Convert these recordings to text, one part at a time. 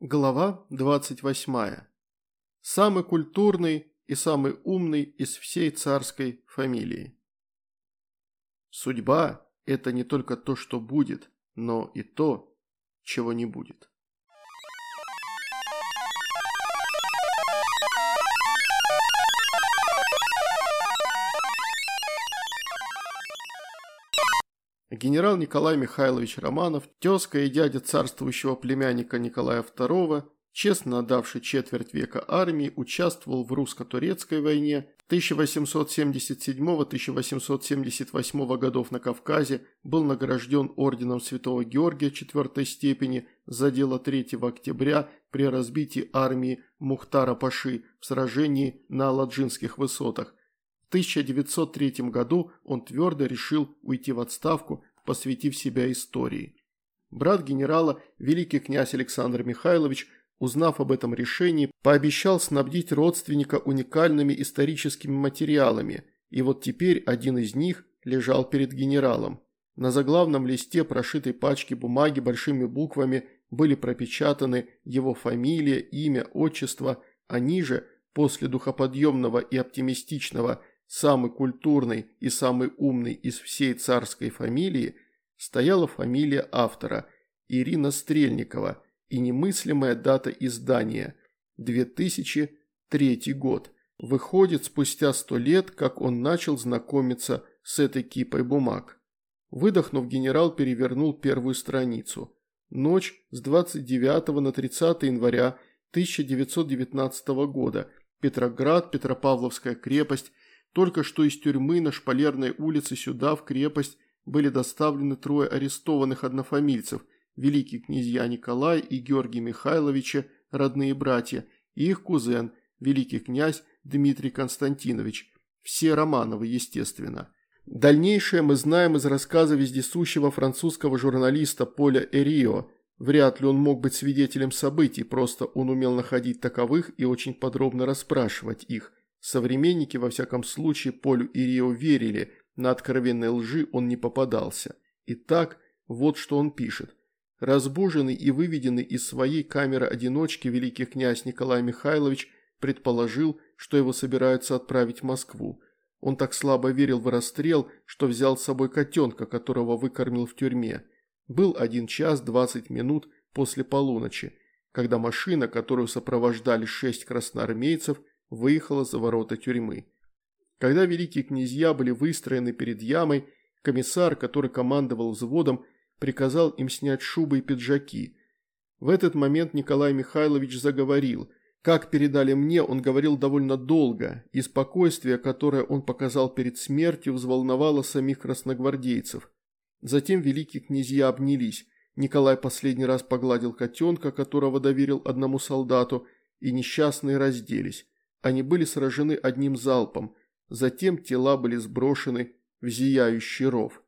Глава 28. Самый культурный и самый умный из всей царской фамилии. Судьба – это не только то, что будет, но и то, чего не будет. Генерал Николай Михайлович Романов, тезка и дядя царствующего племянника Николая II, честно отдавший четверть века армии, участвовал в русско-турецкой войне 1877-1878 годов на Кавказе, был награжден орденом Святого Георгия четвертой степени за дело 3 октября при разбитии армии Мухтара Паши в сражении на Аладжинских высотах. В 1903 году он твердо решил уйти в отставку, посвятив себя истории. Брат генерала, великий князь Александр Михайлович, узнав об этом решении, пообещал снабдить родственника уникальными историческими материалами, и вот теперь один из них лежал перед генералом. На заглавном листе прошитой пачки бумаги большими буквами были пропечатаны его фамилия, имя, отчество, а ниже, после духоподъемного и оптимистичного самый культурный и самый умный из всей царской фамилии, стояла фамилия автора Ирина Стрельникова и немыслимая дата издания – 2003 год. Выходит, спустя сто лет, как он начал знакомиться с этой кипой бумаг. Выдохнув, генерал перевернул первую страницу. Ночь с 29 на 30 января 1919 года. Петроград, Петропавловская крепость – только что из тюрьмы на Шпалерной улице сюда, в крепость, были доставлены трое арестованных однофамильцев – великий князья Николай и Георгий Михайловича, родные братья, и их кузен, великий князь Дмитрий Константинович. Все Романовы, естественно. Дальнейшее мы знаем из рассказа вездесущего французского журналиста Поля Эрио. Вряд ли он мог быть свидетелем событий, просто он умел находить таковых и очень подробно расспрашивать их. Современники, во всяком случае, Полю и Рио верили, на откровенной лжи он не попадался. Итак, вот что он пишет. Разбуженный и выведенный из своей камеры-одиночки великий князь Николай Михайлович предположил, что его собираются отправить в Москву. Он так слабо верил в расстрел, что взял с собой котенка, которого выкормил в тюрьме. Был один час двадцать минут после полуночи, когда машина, которую сопровождали шесть красноармейцев, выехала за ворота тюрьмы. Когда великие князья были выстроены перед ямой, комиссар, который командовал взводом, приказал им снять шубы и пиджаки. В этот момент Николай Михайлович заговорил. Как передали мне, он говорил довольно долго, и спокойствие, которое он показал перед смертью, взволновало самих красногвардейцев. Затем великие князья обнялись. Николай последний раз погладил котенка, которого доверил одному солдату, и несчастные разделись. Они были сражены одним залпом, затем тела были сброшены в зияющий ров.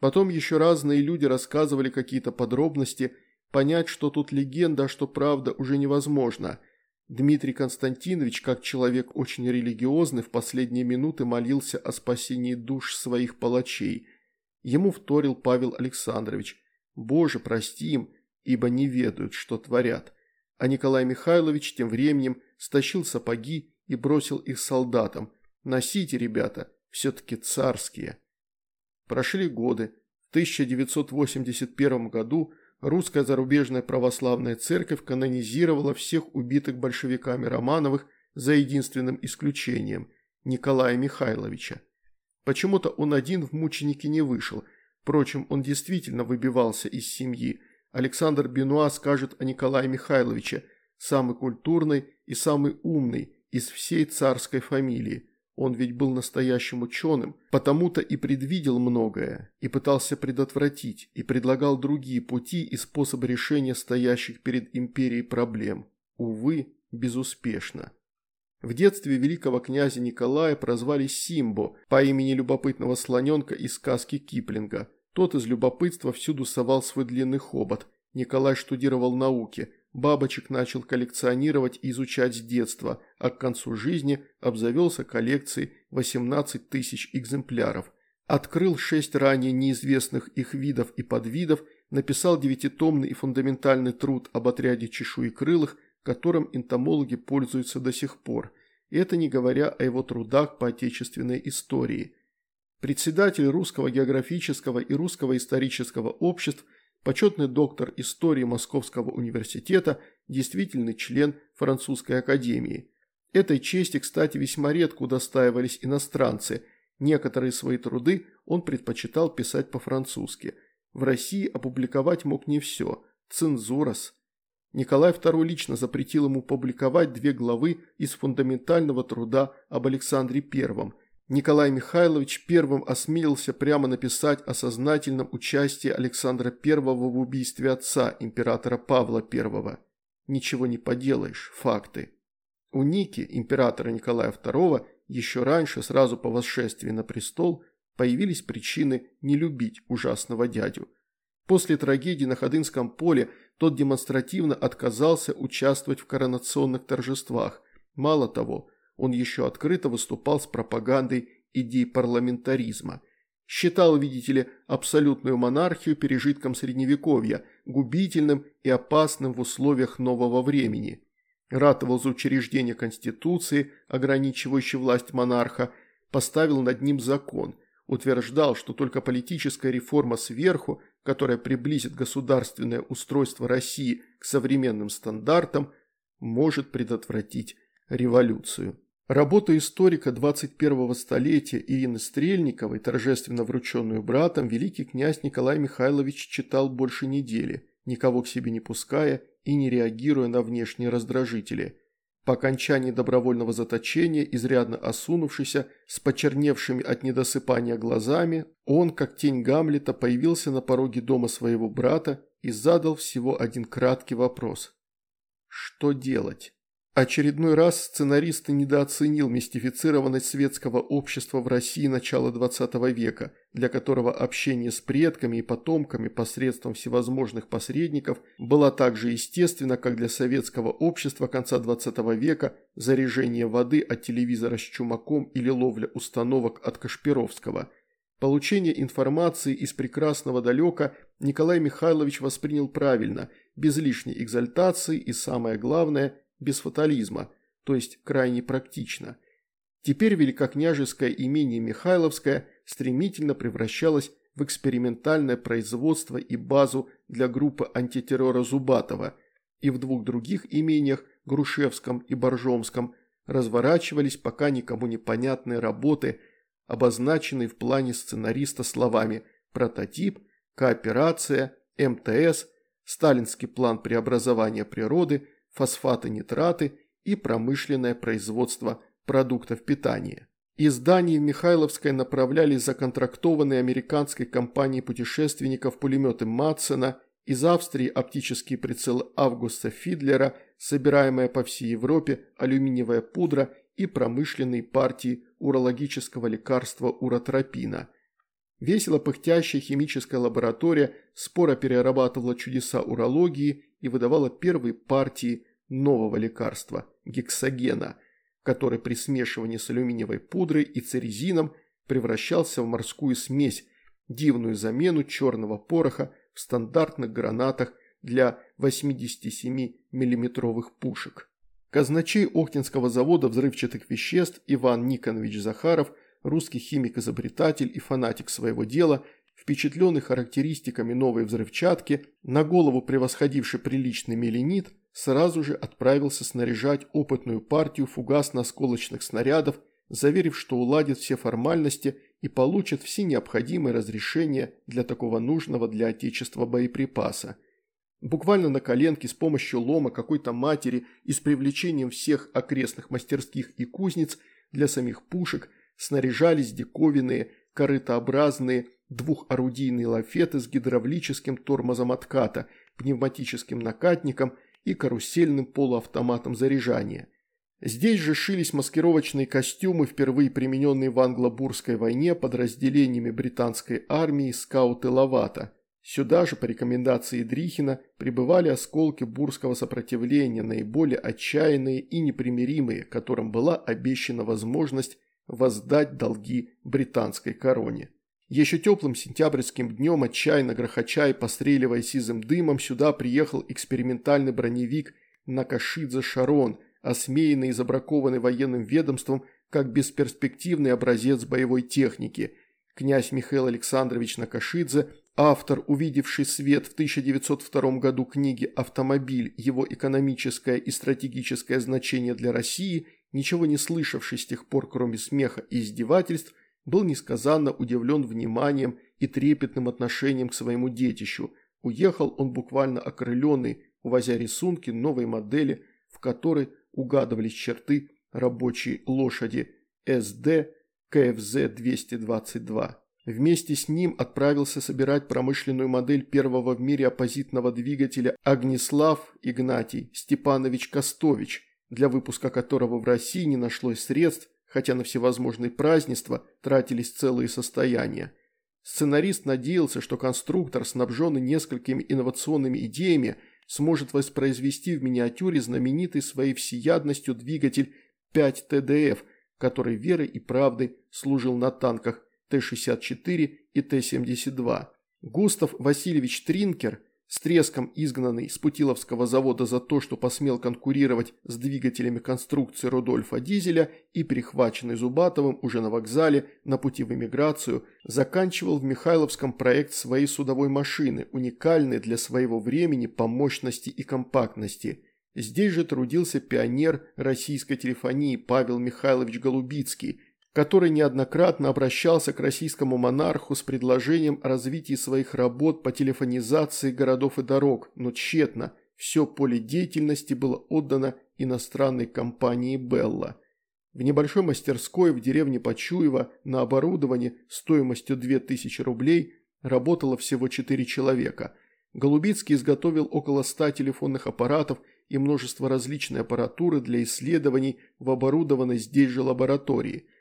Потом еще разные люди рассказывали какие-то подробности, понять, что тут легенда, а что правда, уже невозможно. Дмитрий Константинович, как человек очень религиозный, в последние минуты молился о спасении душ своих палачей. Ему вторил Павел Александрович. «Боже, прости им, ибо не ведают, что творят». А Николай Михайлович тем временем стащил сапоги и бросил их солдатам. «Носите, ребята, все-таки царские». Прошли годы. В 1981 году русская зарубежная православная церковь канонизировала всех убитых большевиками Романовых за единственным исключением – Николая Михайловича. Почему-то он один в мученики не вышел, впрочем, он действительно выбивался из семьи. Александр Бенуа скажет о Николае Михайловиче – самый культурный и самый умный из всей царской фамилии. Он ведь был настоящим ученым, потому-то и предвидел многое, и пытался предотвратить, и предлагал другие пути и способы решения стоящих перед империей проблем. Увы, безуспешно. В детстве великого князя Николая прозвали Симбо по имени любопытного слоненка из сказки Киплинга. Тот из любопытства всюду совал свой длинный хобот. Николай штудировал науки, Бабочек начал коллекционировать и изучать с детства, а к концу жизни обзавелся коллекцией 18 тысяч экземпляров. Открыл шесть ранее неизвестных их видов и подвидов, написал девятитомный и фундаментальный труд об отряде чешуекрылых, которым энтомологи пользуются до сих пор. И это не говоря о его трудах по отечественной истории. Председатель Русского географического и Русского исторического обществ, почетный доктор истории Московского университета, действительный член французской академии. Этой чести, кстати, весьма редко удостаивались иностранцы. Некоторые свои труды он предпочитал писать по-французски. В России опубликовать мог не все. Цензурас. Николай II лично запретил ему публиковать две главы из фундаментального труда об Александре I. Николай Михайлович первым осмелился прямо написать о сознательном участии Александра I в убийстве отца, императора Павла I. Ничего не поделаешь, факты. У Ники, императора Николая II, еще раньше, сразу по восшествии на престол, появились причины не любить ужасного дядю. После трагедии на Ходынском поле тот демонстративно отказался участвовать в коронационных торжествах. Мало того, он еще открыто выступал с пропагандой идей парламентаризма. Считал, видите ли, абсолютную монархию пережитком средневековья, губительным и опасным в условиях нового времени. Ратовал за учреждение Конституции, ограничивающей власть монарха, поставил над ним закон, утверждал, что только политическая реформа сверху, которая приблизит государственное устройство России к современным стандартам, может предотвратить революцию. Работу историка 21-го столетия Ирины Стрельниковой, торжественно врученную братом, великий князь Николай Михайлович читал больше недели, никого к себе не пуская и не реагируя на внешние раздражители. По окончании добровольного заточения, изрядно осунувшийся, с почерневшими от недосыпания глазами, он, как тень Гамлета, появился на пороге дома своего брата и задал всего один краткий вопрос. Что делать? Очередной раз сценарист недооценил мистифицированность светского общества в России начала XX века, для которого общение с предками и потомками посредством всевозможных посредников было так же естественно, как для советского общества конца XX века заряжение воды от телевизора с чумаком или ловля установок от Кашпировского. Получение информации из прекрасного далека Николай Михайлович воспринял правильно, без лишней экзальтации и, самое главное – без фатализма, то есть крайне практично. Теперь великокняжеское имение Михайловское стремительно превращалось в экспериментальное производство и базу для группы антитеррора Зубатова, и в двух других имениях, Грушевском и Боржомском, разворачивались пока никому непонятные работы, обозначенные в плане сценариста словами «прототип», «кооперация», «МТС», «сталинский план преобразования природы», фосфаты, нитраты и промышленное производство продуктов питания. Из зданий в Михайловской направлялись законтрактованные американской компанией путешественников пулеметы Матсена, из Австрии оптические прицелы Августа Фидлера, собираемая по всей Европе алюминиевая пудра и промышленные партии урологического лекарства уротропина. Весело пыхтящая химическая лаборатория споро перерабатывала чудеса урологии и выдавала первые партии нового лекарства – гексогена, который при смешивании с алюминиевой пудрой и церезином превращался в морскую смесь, дивную замену черного пороха в стандартных гранатах для 87 миллиметровых пушек. Казначей Охтинского завода взрывчатых веществ Иван Никонович Захаров, русский химик-изобретатель и фанатик своего дела, впечатленный характеристиками новой взрывчатки, на голову превосходивший приличный меленит, сразу же отправился снаряжать опытную партию фугасно-осколочных снарядов, заверив, что уладит все формальности и получит все необходимые разрешения для такого нужного для Отечества боеприпаса. Буквально на коленке с помощью лома какой-то матери и с привлечением всех окрестных мастерских и кузнец для самих пушек снаряжались диковинные, корытообразные, двухорудийные лафеты с гидравлическим тормозом отката, пневматическим накатником – и карусельным полуавтоматом заряжания. Здесь же шились маскировочные костюмы, впервые примененные в англо-бурской войне подразделениями британской армии скауты Лавата. Сюда же, по рекомендации Дрихина, прибывали осколки бурского сопротивления, наиболее отчаянные и непримиримые, которым была обещана возможность воздать долги британской короне. Еще теплым сентябрьским днем, отчаянно грохоча и постреливая сизым дымом, сюда приехал экспериментальный броневик Накашидзе Шарон, осмеянный и забракованный военным ведомством как бесперспективный образец боевой техники. Князь Михаил Александрович Накашидзе, автор, увидевший свет в 1902 году книги «Автомобиль. Его экономическое и стратегическое значение для России», ничего не слышавший с тех пор, кроме смеха и издевательств, был несказанно удивлен вниманием и трепетным отношением к своему детищу. Уехал он буквально окрыленный, увозя рисунки новой модели, в которой угадывались черты рабочей лошади СД КФЗ-222. Вместе с ним отправился собирать промышленную модель первого в мире оппозитного двигателя Агнислав Игнатий Степанович Костович, для выпуска которого в России не нашлось средств, хотя на всевозможные празднества тратились целые состояния. Сценарист надеялся, что конструктор, снабженный несколькими инновационными идеями, сможет воспроизвести в миниатюре знаменитый своей всеядностью двигатель 5 ТДФ, который верой и правдой служил на танках Т-64 и Т-72. Густав Васильевич Тринкер с треском изгнанный с Путиловского завода за то, что посмел конкурировать с двигателями конструкции Рудольфа Дизеля и перехваченный Зубатовым уже на вокзале на пути в эмиграцию, заканчивал в Михайловском проект своей судовой машины, уникальной для своего времени по мощности и компактности. Здесь же трудился пионер российской телефонии Павел Михайлович Голубицкий, который неоднократно обращался к российскому монарху с предложением о развитии своих работ по телефонизации городов и дорог, но тщетно, все поле деятельности было отдано иностранной компании «Белла». В небольшой мастерской в деревне Почуева на оборудовании стоимостью 2000 рублей работало всего 4 человека. Голубицкий изготовил около 100 телефонных аппаратов и множество различной аппаратуры для исследований в оборудованной здесь же лаборатории –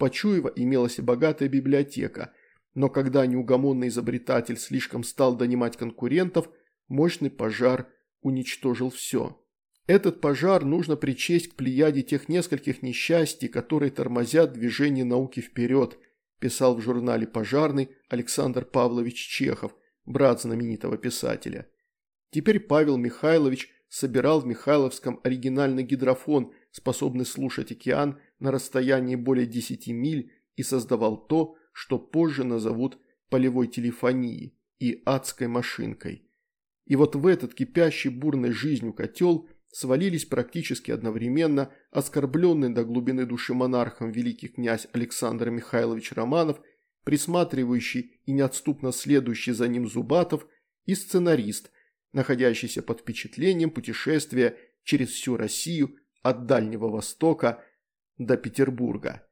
Почуева имелась богатая библиотека, но когда неугомонный изобретатель слишком стал донимать конкурентов, мощный пожар уничтожил все. Этот пожар нужно причесть к плеяде тех нескольких несчастий, которые тормозят движение науки вперед, писал в журнале «Пожарный» Александр Павлович Чехов, брат знаменитого писателя. Теперь Павел Михайлович собирал в Михайловском оригинальный гидрофон, способный слушать океан на расстоянии более 10 миль и создавал то, что позже назовут полевой телефонией и адской машинкой. И вот в этот кипящий бурной жизнью котел свалились практически одновременно оскорбленный до глубины души монархом великий князь Александр Михайлович Романов, присматривающий и неотступно следующий за ним Зубатов и сценарист, находящийся под впечатлением путешествия через всю Россию от Дальнего Востока до Петербурга.